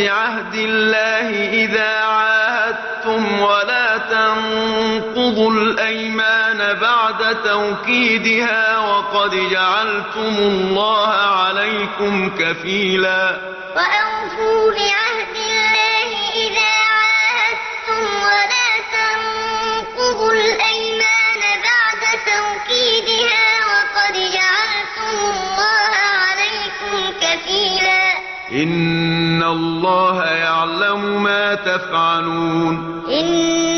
بعهد الله إذا عاهدتم ولا تنقضوا الأيمان بعد توكيدها وقد جعلتم الله عليكم كفيلا. وأوفوا بعهد الله إذا عاهدتم ولا تنقضوا الأيمان بعد توكيدها وقد جعلتم الله عليكم كفيلا. إن الله يعلم ما تفعلون إن